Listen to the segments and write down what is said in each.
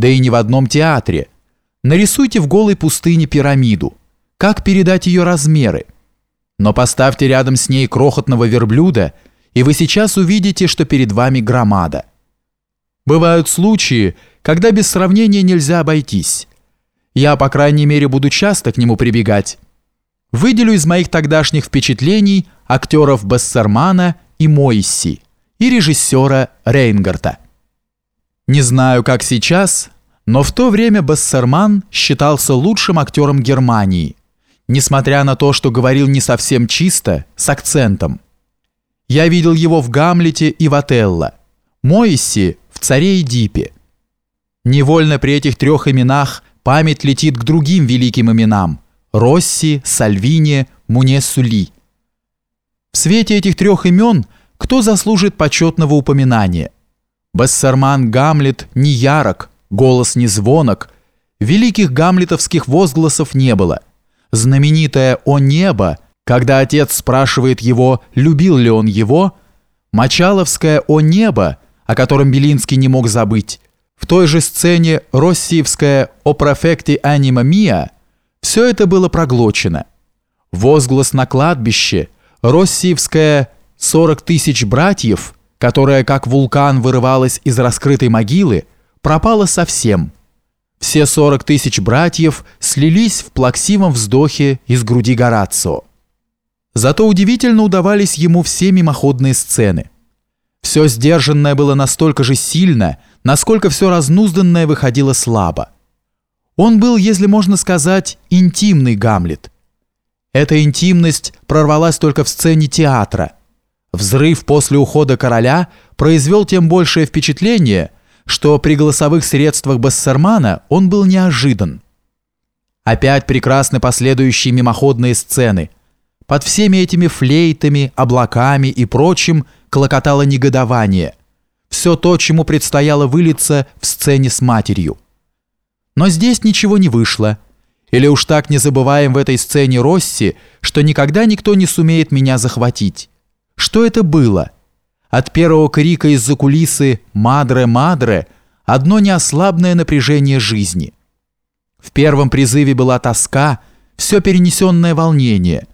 да и не в одном театре. Нарисуйте в голой пустыне пирамиду. Как передать ее размеры? Но поставьте рядом с ней крохотного верблюда, и вы сейчас увидите, что перед вами громада. Бывают случаи, когда без сравнения нельзя обойтись. Я, по крайней мере, буду часто к нему прибегать. Выделю из моих тогдашних впечатлений актеров Бессермана и Моисси и режиссера Рейнгарта. Не знаю, как сейчас, но в то время Бессерман считался лучшим актером Германии, несмотря на то, что говорил не совсем чисто, с акцентом. Я видел его в «Гамлете» и в «Отелло», Моисси в «Царе Эдипе». Невольно при этих трех именах память летит к другим великим именам – Росси, Сальвини, Мунесули. В свете этих трех имен – кто заслужит почетного упоминания? Бессерман Гамлет не ярок, голос не звонок, великих гамлетовских возгласов не было. Знаменитое «О небо», когда отец спрашивает его, любил ли он его, Мочаловское «О небо», о котором Белинский не мог забыть, в той же сцене Россиевское «О профекте анима миа» все это было проглочено. Возглас на кладбище, Россиевское Сорок тысяч братьев, которая как вулкан вырывалась из раскрытой могилы, пропала совсем. Все сорок тысяч братьев слились в плаксивом вздохе из груди Горацио. Зато удивительно удавались ему все мимоходные сцены. Все сдержанное было настолько же сильно, насколько все разнузданное выходило слабо. Он был, если можно сказать, интимный Гамлет. Эта интимность прорвалась только в сцене театра – Взрыв после ухода короля произвел тем большее впечатление, что при голосовых средствах Бессермана он был неожидан. Опять прекрасны последующие мимоходные сцены. Под всеми этими флейтами, облаками и прочим клокотало негодование. Все то, чему предстояло вылиться в сцене с матерью. Но здесь ничего не вышло. Или уж так не забываем в этой сцене Росси, что никогда никто не сумеет меня захватить. Что это было? От первого крика из-за кулисы «Мадре, мадре» одно неослабное напряжение жизни. В первом призыве была тоска, все перенесенное волнение,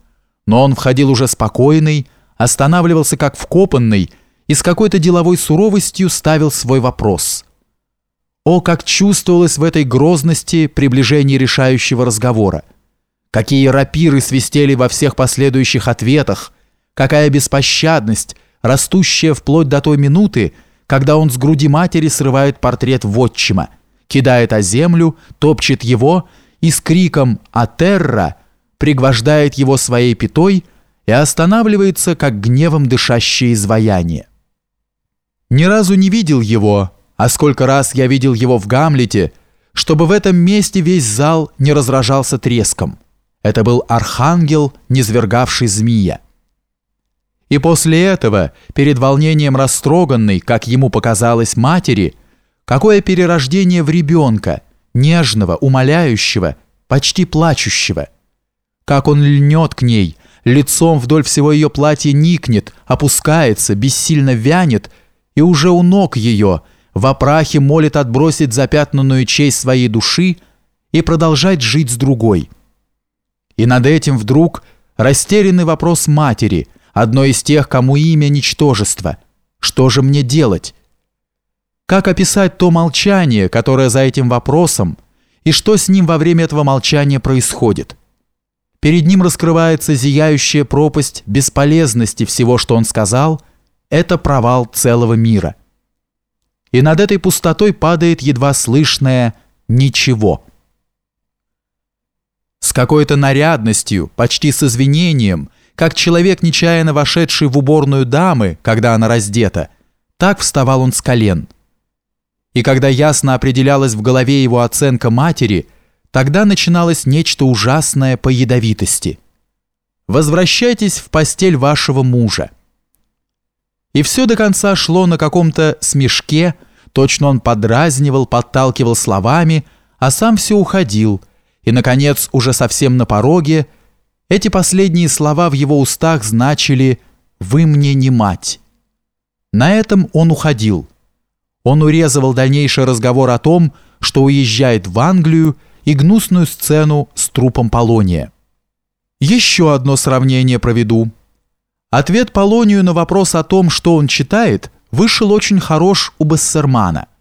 но он входил уже спокойный, останавливался как вкопанный и с какой-то деловой суровостью ставил свой вопрос. О, как чувствовалось в этой грозности приближение решающего разговора! Какие рапиры свистели во всех последующих ответах, Какая беспощадность, растущая вплоть до той минуты, когда он с груди матери срывает портрет вотчима, кидает о землю, топчет его и с криком «Атерра!» пригвождает его своей пятой и останавливается, как гневом дышащее изваяние. Ни разу не видел его, а сколько раз я видел его в Гамлете, чтобы в этом месте весь зал не разражался треском. Это был архангел, низвергавший змея. И после этого, перед волнением растроганной, как ему показалось, матери, какое перерождение в ребенка, нежного, умоляющего, почти плачущего. Как он льнет к ней, лицом вдоль всего ее платья никнет, опускается, бессильно вянет, и уже у ног ее в опрахе молит отбросить запятнанную честь своей души и продолжать жить с другой. И над этим вдруг растерянный вопрос матери – одно из тех, кому имя ничтожество. Что же мне делать? Как описать то молчание, которое за этим вопросом, и что с ним во время этого молчания происходит? Перед ним раскрывается зияющая пропасть бесполезности всего, что он сказал, это провал целого мира. И над этой пустотой падает едва слышное «ничего». С какой-то нарядностью, почти с извинением – как человек, нечаянно вошедший в уборную дамы, когда она раздета, так вставал он с колен. И когда ясно определялась в голове его оценка матери, тогда начиналось нечто ужасное по ядовитости. «Возвращайтесь в постель вашего мужа». И все до конца шло на каком-то смешке, точно он подразнивал, подталкивал словами, а сам все уходил, и, наконец, уже совсем на пороге, эти последние слова в его устах значили «Вы мне не мать». На этом он уходил. Он урезывал дальнейший разговор о том, что уезжает в Англию и гнусную сцену с трупом Полония. Еще одно сравнение проведу. Ответ Полонию на вопрос о том, что он читает, вышел очень хорош у Бессермана –